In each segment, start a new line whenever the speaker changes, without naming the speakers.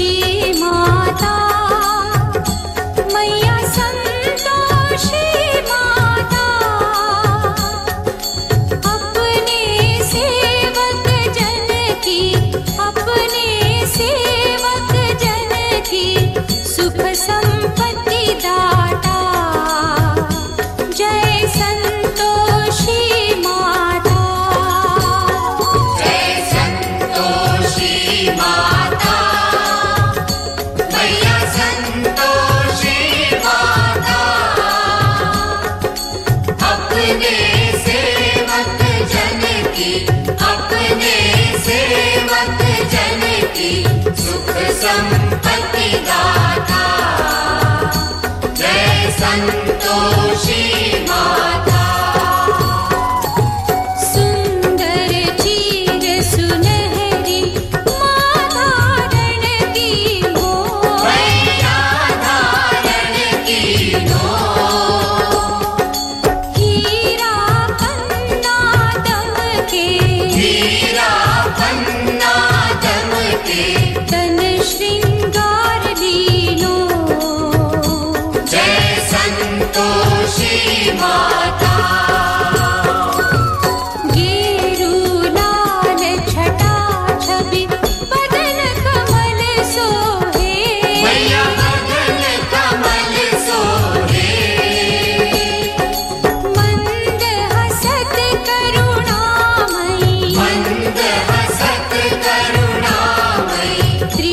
सी
I'm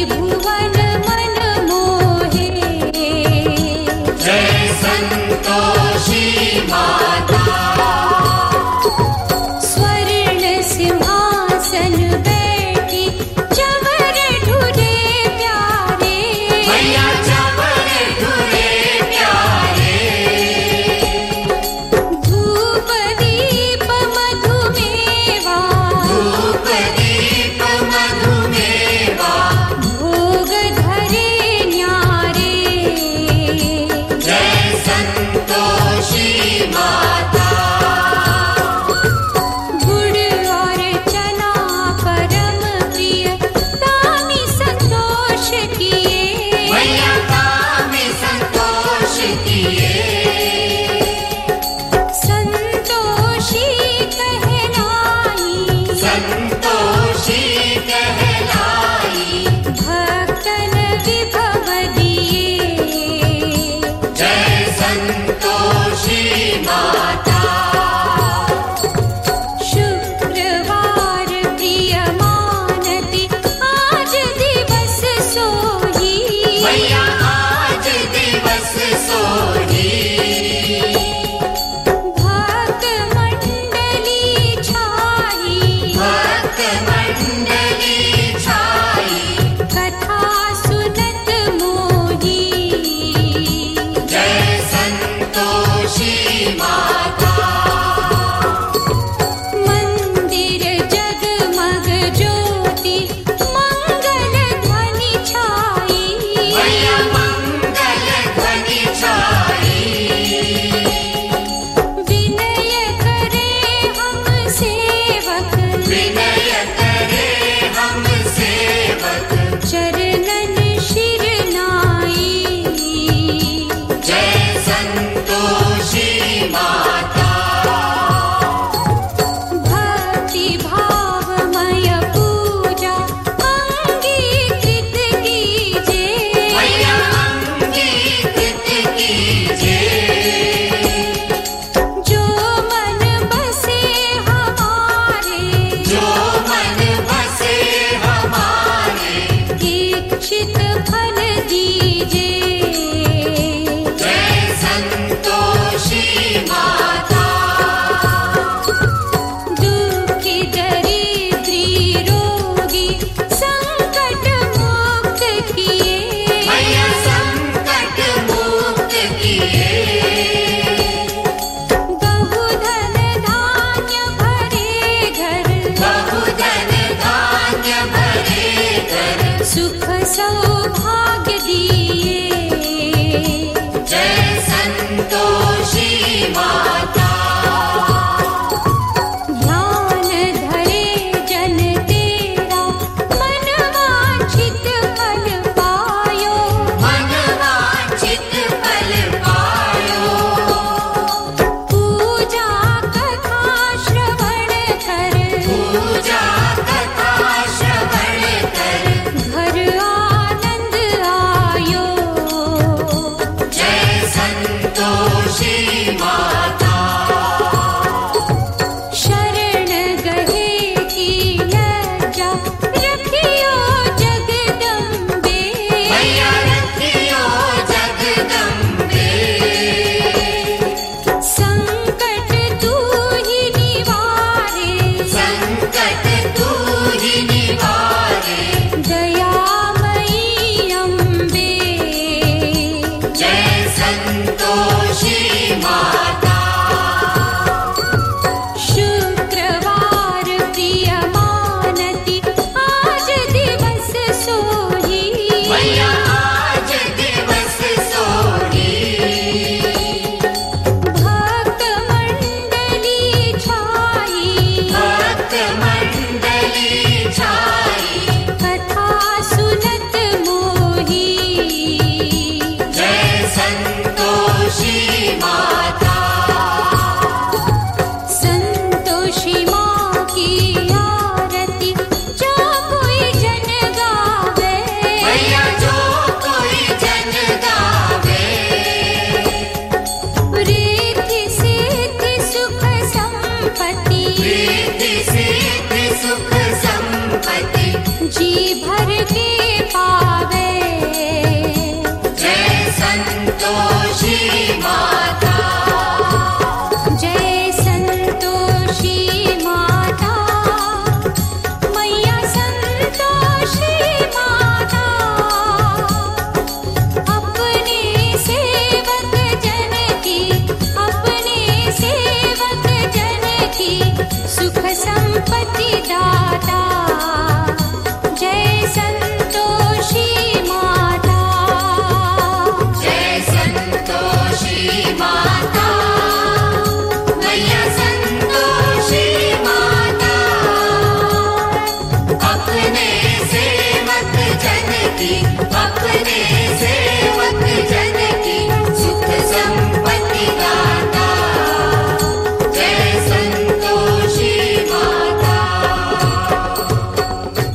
意外。सुख सौभाग्य